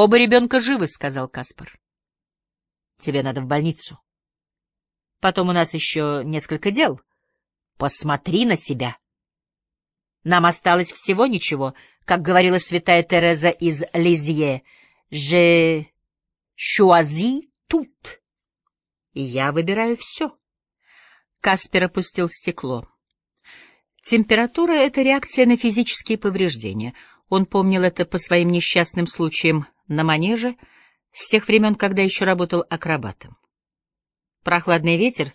Оба ребенка живы, — сказал Каспар. Тебе надо в больницу. Потом у нас еще несколько дел. Посмотри на себя. Нам осталось всего ничего, как говорила святая Тереза из Лизье. «Je choisis tout». И я выбираю все. Каспер опустил стекло. Температура — это реакция на физические повреждения. Он помнил это по своим несчастным случаям на манеже с тех времен, когда еще работал акробатом. Прохладный ветер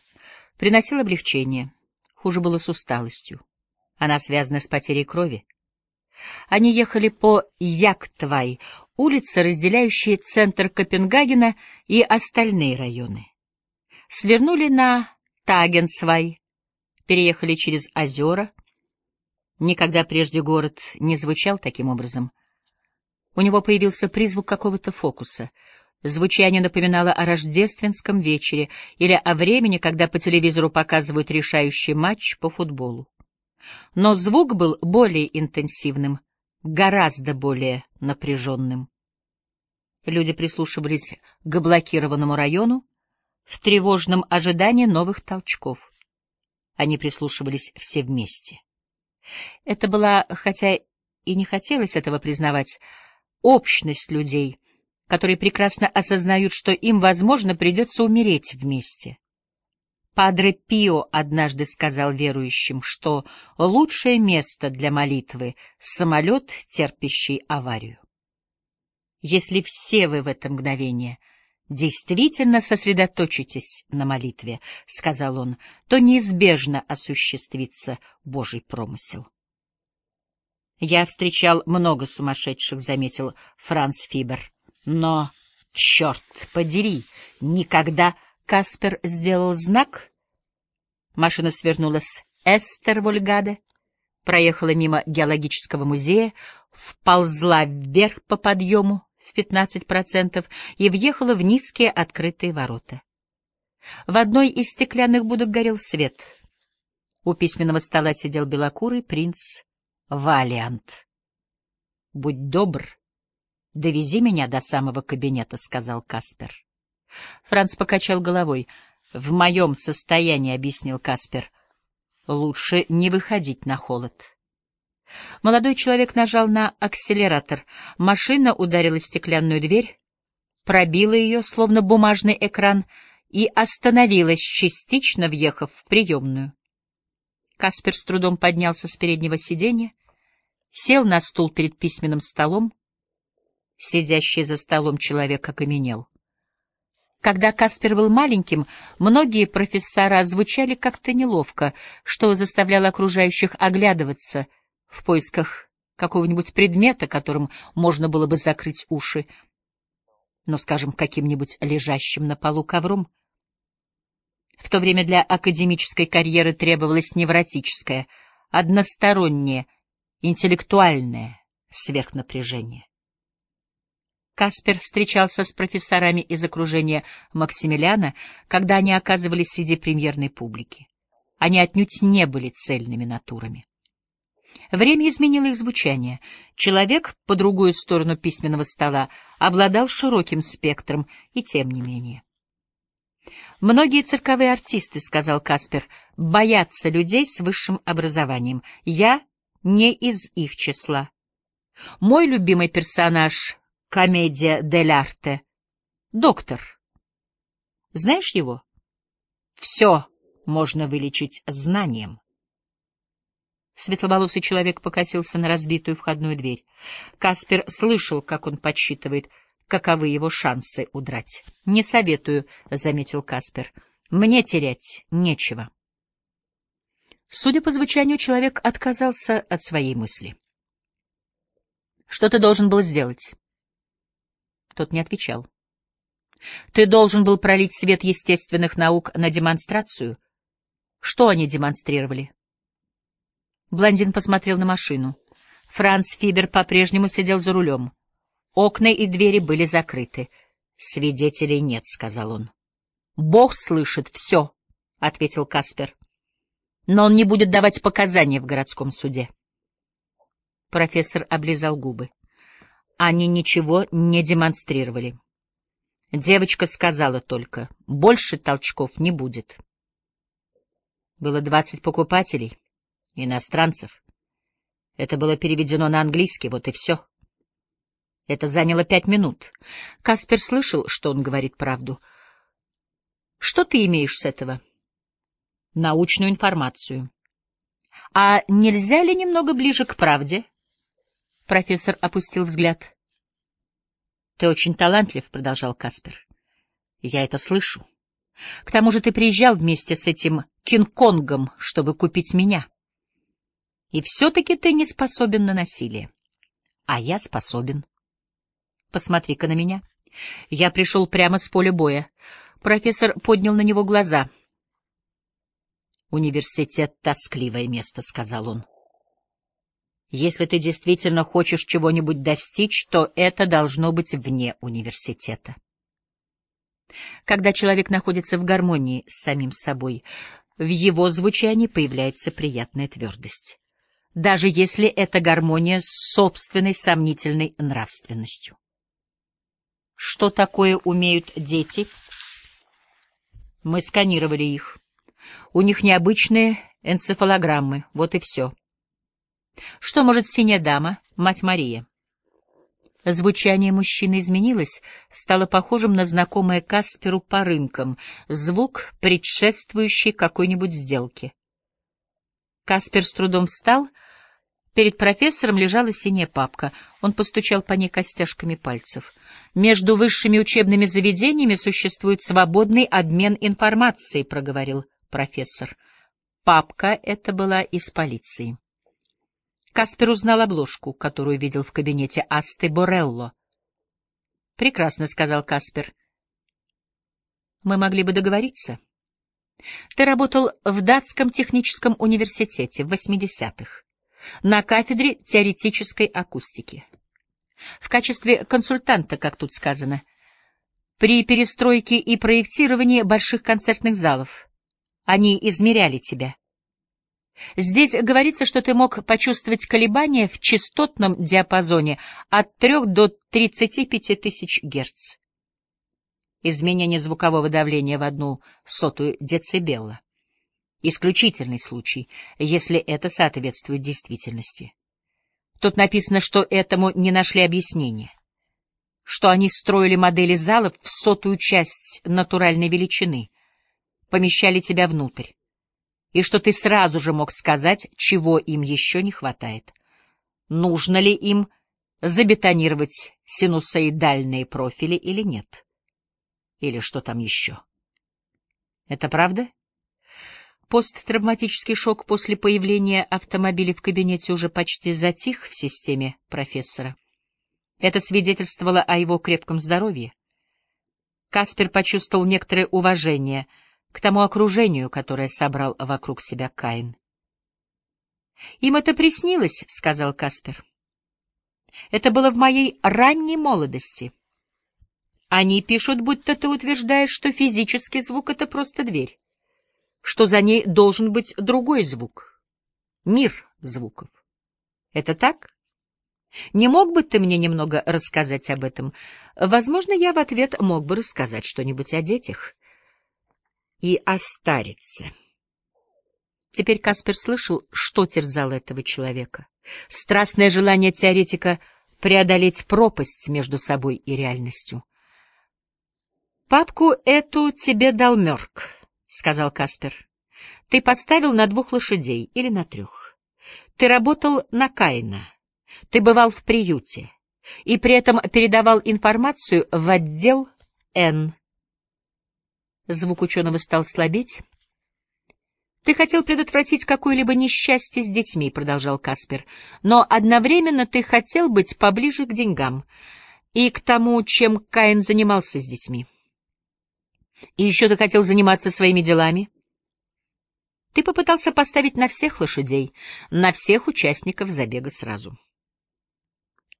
приносил облегчение. Хуже было с усталостью. Она связана с потерей крови. Они ехали по Яктвай, улице, разделяющей центр Копенгагена и остальные районы. Свернули на Тагенсвай, переехали через озера. Никогда прежде город не звучал таким образом. У него появился призвук какого-то фокуса. Звучание напоминало о рождественском вечере или о времени, когда по телевизору показывают решающий матч по футболу. Но звук был более интенсивным, гораздо более напряженным. Люди прислушивались к блокированному району в тревожном ожидании новых толчков. Они прислушивались все вместе. Это была, хотя и не хотелось этого признавать, общность людей, которые прекрасно осознают, что им, возможно, придется умереть вместе. Падре Пио однажды сказал верующим, что лучшее место для молитвы — самолет, терпящий аварию. Если все вы в это мгновение действительно сосредоточитесь на молитве, — сказал он, — то неизбежно осуществится Божий промысел. Я встречал много сумасшедших, — заметил Франц Фибер. Но, черт подери, никогда... Каспер сделал знак. Машина свернула с Эстер-Вольгаде, проехала мимо геологического музея, вползла вверх по подъему в 15% и въехала в низкие открытые ворота. В одной из стеклянных будок горел свет. У письменного стола сидел белокурый принц Валиант. — Будь добр, довези меня до самого кабинета, — сказал Каспер. Франц покачал головой. — В моем состоянии, — объяснил Каспер, — лучше не выходить на холод. Молодой человек нажал на акселератор. Машина ударила стеклянную дверь, пробила ее, словно бумажный экран, и остановилась, частично въехав в приемную. Каспер с трудом поднялся с переднего сиденья, сел на стул перед письменным столом. Сидящий за столом человек окаменел. Когда Каспер был маленьким, многие профессора звучали как-то неловко, что заставляло окружающих оглядываться в поисках какого-нибудь предмета, которым можно было бы закрыть уши, ну, скажем, каким-нибудь лежащим на полу ковром. В то время для академической карьеры требовалось невротическое, одностороннее, интеллектуальное сверхнапряжение. Каспер встречался с профессорами из окружения Максимилиана, когда они оказывались среди премьерной публики. Они отнюдь не были цельными натурами. Время изменило их звучание. Человек по другую сторону письменного стола обладал широким спектром, и тем не менее. «Многие цирковые артисты, — сказал Каспер, — боятся людей с высшим образованием. Я не из их числа. Мой любимый персонаж — комедия дель арте. Доктор. Знаешь его? Все можно вылечить знанием. Светловолосый человек покосился на разбитую входную дверь. Каспер слышал, как он подсчитывает, каковы его шансы удрать. — Не советую, — заметил Каспер. — Мне терять нечего. Судя по звучанию, человек отказался от своей мысли. — Что ты должен был сделать? Тот не отвечал. — Ты должен был пролить свет естественных наук на демонстрацию. Что они демонстрировали? Блондин посмотрел на машину. Франц Фибер по-прежнему сидел за рулем. Окна и двери были закрыты. «Свидетелей нет», — сказал он. «Бог слышит все», — ответил Каспер но он не будет давать показания в городском суде. Профессор облизал губы. Они ничего не демонстрировали. Девочка сказала только, больше толчков не будет. Было двадцать покупателей, иностранцев. Это было переведено на английский, вот и все. Это заняло пять минут. Каспер слышал, что он говорит правду. Что ты имеешь с этого? Научную информацию. А нельзя ли немного ближе к правде? Профессор опустил взгляд. Ты очень талантлив, продолжал Каспер. Я это слышу. К тому же ты приезжал вместе с этим Кинг-Конгом, чтобы купить меня. И все-таки ты не способен на насилие. А я способен. Посмотри-ка на меня. Я пришел прямо с поля боя. Профессор поднял на него глаза. «Университет — тоскливое место», — сказал он. «Если ты действительно хочешь чего-нибудь достичь, то это должно быть вне университета». Когда человек находится в гармонии с самим собой, в его звучании появляется приятная твердость даже если это гармония с собственной сомнительной нравственностью. Что такое умеют дети? Мы сканировали их. У них необычные энцефалограммы, вот и все. Что может синяя дама, мать Мария? Звучание мужчины изменилось, стало похожим на знакомое Касперу по рынкам, звук, предшествующий какой-нибудь сделке. Каспер с трудом встал — Перед профессором лежала синяя папка. Он постучал по ней костяшками пальцев. «Между высшими учебными заведениями существует свободный обмен информацией», — проговорил профессор. Папка эта была из полиции. Каспер узнал обложку, которую видел в кабинете Асты Борелло. «Прекрасно», — сказал Каспер. «Мы могли бы договориться. Ты работал в Датском техническом университете в 80-х на кафедре теоретической акустики. В качестве консультанта, как тут сказано, при перестройке и проектировании больших концертных залов. Они измеряли тебя. Здесь говорится, что ты мог почувствовать колебания в частотном диапазоне от 3 до 35 тысяч Герц. Изменение звукового давления в одну сотую децибелла. Исключительный случай, если это соответствует действительности. Тут написано, что этому не нашли объяснения, что они строили модели залов в сотую часть натуральной величины, помещали тебя внутрь, и что ты сразу же мог сказать, чего им еще не хватает. Нужно ли им забетонировать синусоидальные профили или нет? Или что там еще? Это правда? Посттравматический шок после появления автомобиля в кабинете уже почти затих в системе профессора. Это свидетельствовало о его крепком здоровье. Каспер почувствовал некоторое уважение к тому окружению, которое собрал вокруг себя Каин. «Им это приснилось», — сказал Каспер. «Это было в моей ранней молодости. Они пишут, будто ты утверждаешь, что физический звук — это просто дверь что за ней должен быть другой звук, мир звуков. Это так? Не мог бы ты мне немного рассказать об этом? Возможно, я в ответ мог бы рассказать что-нибудь о детях и о старице. Теперь Каспер слышал, что терзал этого человека. Страстное желание теоретика преодолеть пропасть между собой и реальностью. «Папку эту тебе дал Мёрк», — сказал Каспер. — Ты поставил на двух лошадей или на трех. Ты работал на Каина. Ты бывал в приюте. И при этом передавал информацию в отдел Н. Звук ученого стал слабеть. «Ты хотел предотвратить какое-либо несчастье с детьми», — продолжал Каспер, «но одновременно ты хотел быть поближе к деньгам и к тому, чем Каин занимался с детьми. И еще ты хотел заниматься своими делами? Ты попытался поставить на всех лошадей, на всех участников забега сразу.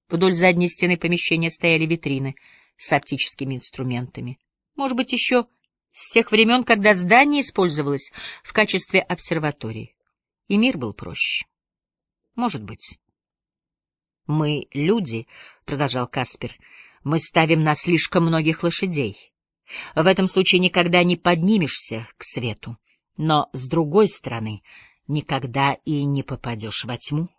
Вдоль задней стены помещения стояли витрины с оптическими инструментами. Может быть, еще с тех времен, когда здание использовалось в качестве обсерватории. И мир был проще. Может быть. Мы люди, — продолжал Каспер, — мы ставим на слишком многих лошадей. В этом случае никогда не поднимешься к свету, но, с другой стороны, никогда и не попадешь во тьму.